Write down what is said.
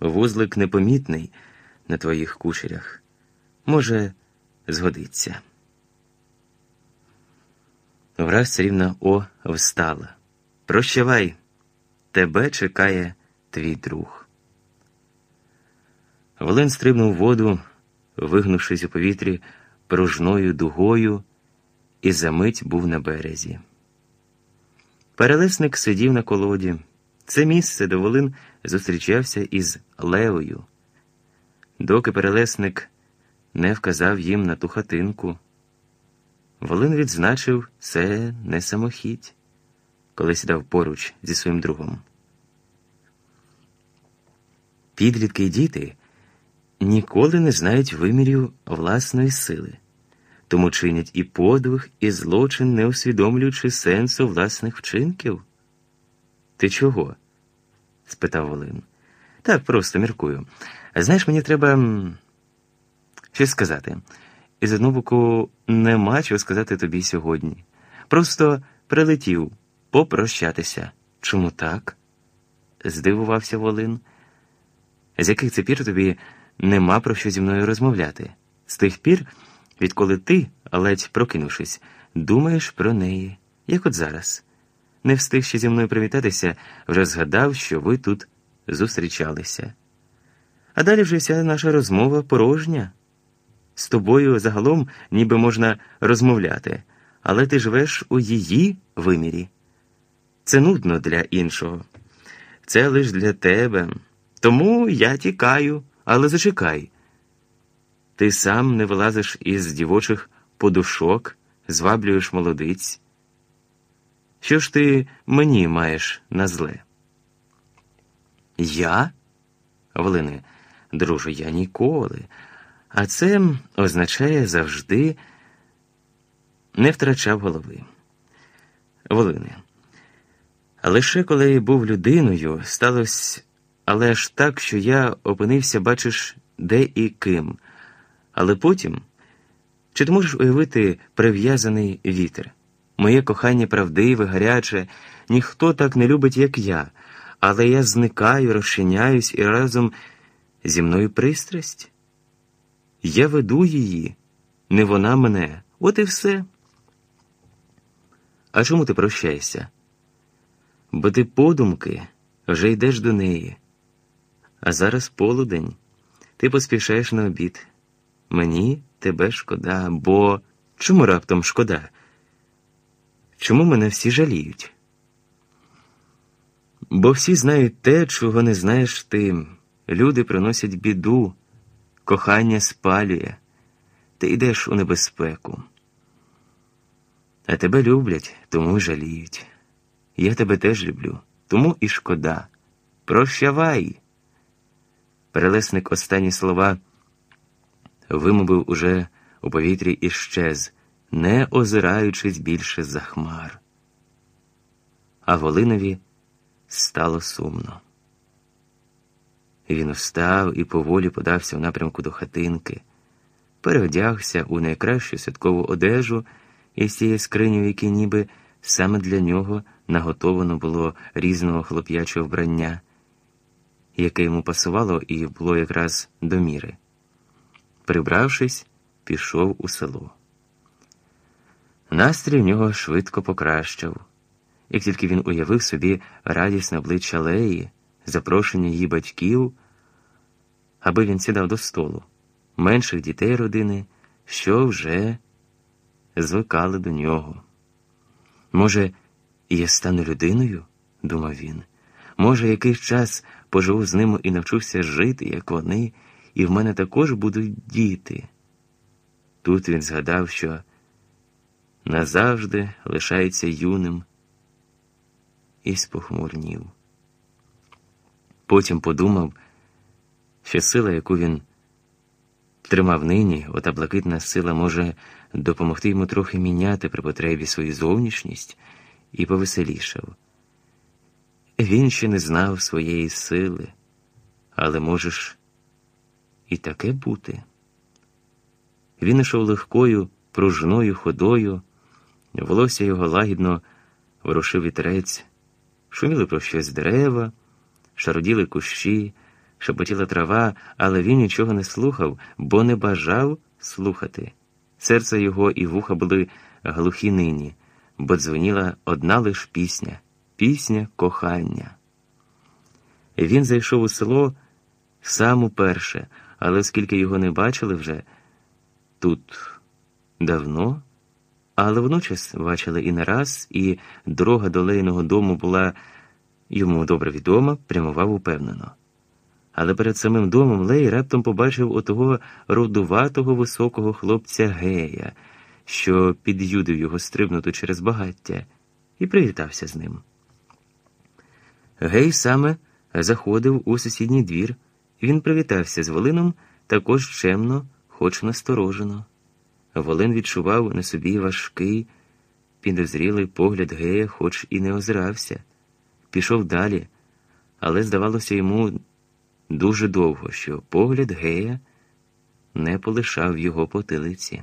вузлик непомітний на твоїх кучерях. Може, згодиться. Враз царівна О встала. Прощавай, тебе чекає твій друг. Волин стрибнув воду, вигнувшись у повітрі пружною дугою, і за мить був на березі. Перелесник сидів на колоді. Це місце, де Волин зустрічався із Левою. Доки перелесник не вказав їм на ту хатинку. Волин відзначив це не самохідь, коли сідав поруч зі своїм другом. Підлітки й діти ніколи не знають вимірів власної сили, тому чинять і подвиг, і злочин, не усвідомлюючи сенсу власних вчинків. Ти чого? спитав Волин. Так просто міркую. Знаєш, мені треба щось сказати. І з одного боку нема чого сказати тобі сьогодні. Просто прилетів попрощатися. Чому так? здивувався Волин. З яких це пір тобі нема про що зі мною розмовляти? З тих пір, відколи ти, ледь прокинувшись, думаєш про неї, як от зараз. Не встиг ще зі мною привітатися, вже згадав, що ви тут зустрічалися. А далі вже вся наша розмова порожня. З тобою загалом ніби можна розмовляти, але ти живеш у її вимірі. Це нудно для іншого. Це лиш для тебе. Тому я тікаю, але зачекай. Ти сам не вилазиш із дівочих подушок, зваблюєш молодиць. Що ж ти мені маєш на зле? Я? Волине, друже, я ніколи. А це означає завжди не втрачав голови. Волине. Лише коли був людиною, сталося але ж так, що я опинився, бачиш, де і ким. Але потім, чи ти можеш уявити прив'язаний вітер? Моє кохання правдиве, гаряче, ніхто так не любить, як я, але я зникаю, розчиняюсь і разом зі мною пристрасть. Я веду її, не вона мене, от і все. А чому ти прощаєшся? Бо ти подумки вже йдеш до неї. А зараз полудень, ти поспішаєш на обід. Мені тебе шкода, бо чому раптом шкода? Чому мене всі жаліють? Бо всі знають те, чого не знаєш ти. Люди приносять біду, кохання спалює, ти йдеш у небезпеку. А тебе люблять, тому й жаліють. Я тебе теж люблю, тому і шкода. Прощавай. Перелесник останні слова вимовив уже у повітрі і щез, не озираючись більше за хмар. А Волинові стало сумно. Він встав і поволі подався в напрямку до хатинки, переодягся у найкращу святкову одежу із тієї скрині, в якій ніби саме для нього наготовано було різного хлоп'ячого вбрання, яке йому пасувало і було якраз до міри. Прибравшись, пішов у село. Настрій в нього швидко покращав, як тільки він уявив собі радісне обличчя Леї, запрошення її батьків, аби він сідав до столу, менших дітей родини, що вже звикали до нього. Може, я стану людиною, думав він. Може, якийсь час поживу з ними і навчуся жити, як вони, і в мене також будуть діти. Тут він згадав, що назавжди лишається юним і спохмурнів. Потім подумав, що сила, яку він тримав нині, ота блакитна сила може допомогти йому трохи міняти при потребі свою зовнішність і повеселішав. Він ще не знав своєї сили, але можеш і таке бути. Він ішов легкою, пружною ходою, волосся його лагідно ворушив вітерець, шуміли про щось дерева, шароділи кущі, Шепотіла трава, але він нічого не слухав, бо не бажав слухати. Серце його і вуха були глухі нині, бо дзвоніла одна лиш пісня пісня кохання. Він зайшов у село сам уперше, але оскільки його не бачили вже тут давно, але водночас бачили і не раз, і дорога до Лейного дому була йому добре відома, прямував упевнено. Але перед самим домом Лей раптом побачив отого родуватого високого хлопця Гея, що під'юдив його стрибнути через багаття, і привітався з ним. Гей саме заходив у сусідній двір. Він привітався з Волином також чемно, хоч насторожено. Волин відчував на собі важкий, підозрілий погляд гея, хоч і не озирався. Пішов далі, але здавалося йому дуже довго, що погляд гея не полишав його потилиці.